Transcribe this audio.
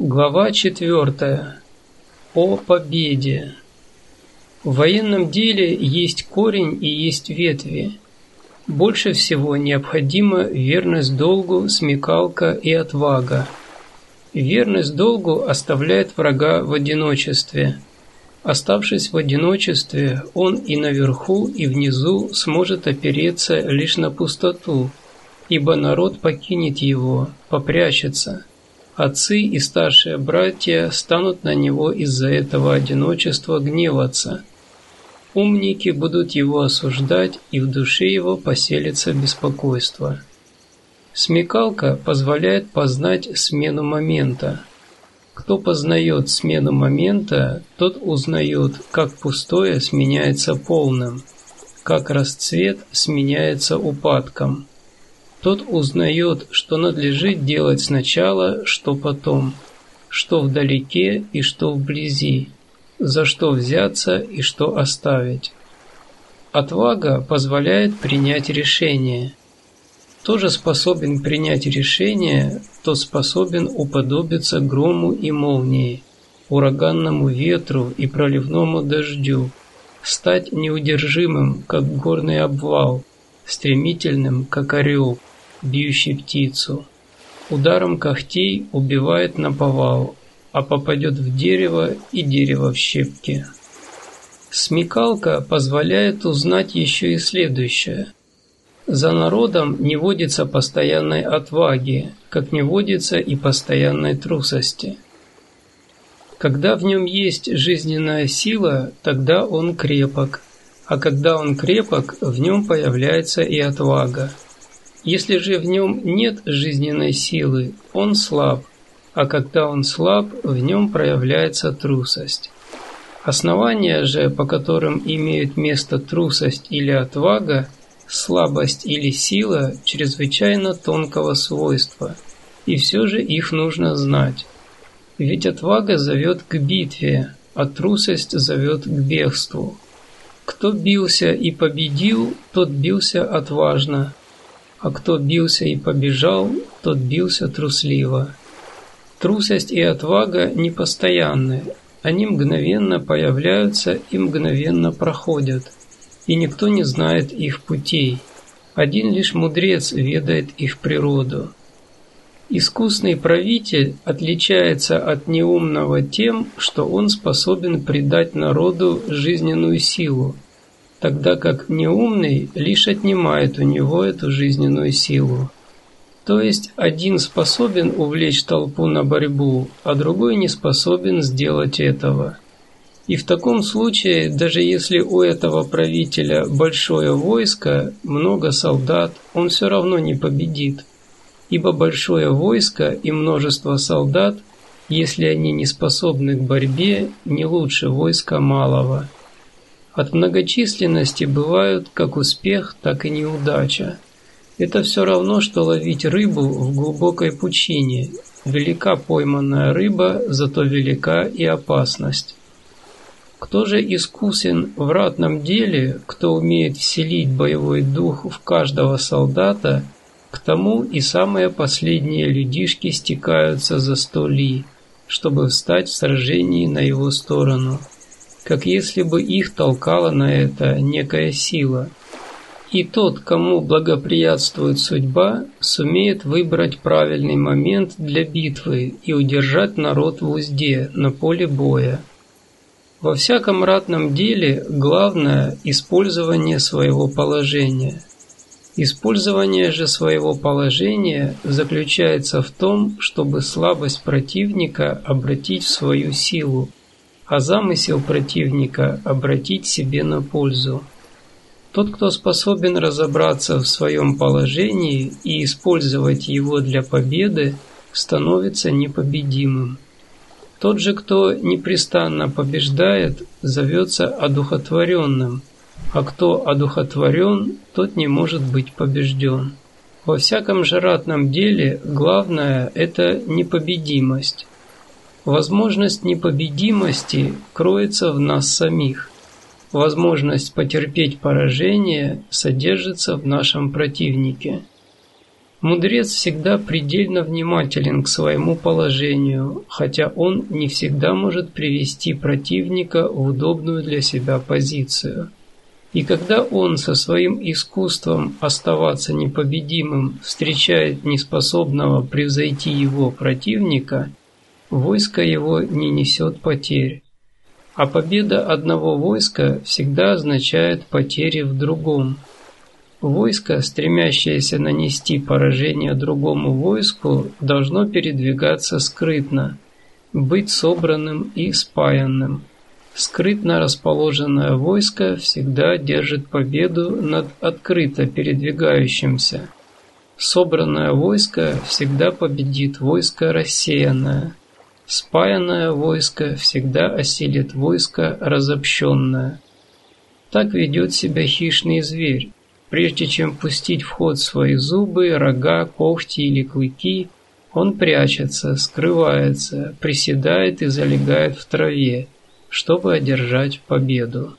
Глава 4. О победе. В военном деле есть корень и есть ветви. Больше всего необходима верность долгу, смекалка и отвага. Верность долгу оставляет врага в одиночестве. Оставшись в одиночестве, он и наверху, и внизу сможет опереться лишь на пустоту, ибо народ покинет его, попрячется – Отцы и старшие братья станут на него из-за этого одиночества гневаться. Умники будут его осуждать, и в душе его поселится беспокойство. Смекалка позволяет познать смену момента. Кто познает смену момента, тот узнает, как пустое сменяется полным, как расцвет сменяется упадком. Тот узнает, что надлежит делать сначала, что потом, что вдалеке и что вблизи, за что взяться и что оставить. Отвага позволяет принять решение. Кто же способен принять решение, тот способен уподобиться грому и молнии, ураганному ветру и проливному дождю, стать неудержимым, как горный обвал, стремительным, как орел, бьющий птицу. Ударом когтей убивает наповал, а попадет в дерево и дерево в щепки. Смекалка позволяет узнать еще и следующее. За народом не водится постоянной отваги, как не водится и постоянной трусости. Когда в нем есть жизненная сила, тогда он крепок, а когда он крепок, в нем появляется и отвага. Если же в нем нет жизненной силы, он слаб, а когда он слаб, в нем проявляется трусость. Основания же, по которым имеют место трусость или отвага, слабость или сила, чрезвычайно тонкого свойства, и все же их нужно знать. Ведь отвага зовет к битве, а трусость зовет к бегству. Кто бился и победил, тот бился отважно, а кто бился и побежал, тот бился трусливо. Трусость и отвага непостоянны, они мгновенно появляются и мгновенно проходят, и никто не знает их путей. Один лишь мудрец ведает их природу. Искусный правитель отличается от неумного тем, что он способен придать народу жизненную силу – тогда как неумный лишь отнимает у него эту жизненную силу. То есть один способен увлечь толпу на борьбу, а другой не способен сделать этого. И в таком случае, даже если у этого правителя большое войско, много солдат, он все равно не победит. Ибо большое войско и множество солдат, если они не способны к борьбе, не лучше войска малого. От многочисленности бывают как успех, так и неудача. Это все равно, что ловить рыбу в глубокой пучине. Велика пойманная рыба, зато велика и опасность. Кто же искусен в ратном деле, кто умеет вселить боевой дух в каждого солдата, к тому и самые последние людишки стекаются за сто ли, чтобы встать в сражении на его сторону как если бы их толкала на это некая сила. И тот, кому благоприятствует судьба, сумеет выбрать правильный момент для битвы и удержать народ в узде на поле боя. Во всяком ратном деле главное – использование своего положения. Использование же своего положения заключается в том, чтобы слабость противника обратить в свою силу, а замысел противника обратить себе на пользу. Тот, кто способен разобраться в своем положении и использовать его для победы, становится непобедимым. Тот же, кто непрестанно побеждает, зовется одухотворенным, а кто одухотворен, тот не может быть побежден. Во всяком же ратном деле главное – это непобедимость. Возможность непобедимости кроется в нас самих. Возможность потерпеть поражение содержится в нашем противнике. Мудрец всегда предельно внимателен к своему положению, хотя он не всегда может привести противника в удобную для себя позицию. И когда он со своим искусством оставаться непобедимым встречает неспособного превзойти его противника, войско его не несет потерь. А победа одного войска всегда означает потери в другом – Войско, стремящееся нанести поражение другому войску, должно передвигаться скрытно, быть собранным и спаянным. Скрытно расположенное войско всегда держит победу над открыто передвигающимся. Собранное войско всегда победит войско рассеянное. Спаянное войско всегда осилит войско разобщенное. Так ведет себя хищный зверь. Прежде чем пустить в ход свои зубы, рога, когти или клыки, он прячется, скрывается, приседает и залегает в траве, чтобы одержать победу.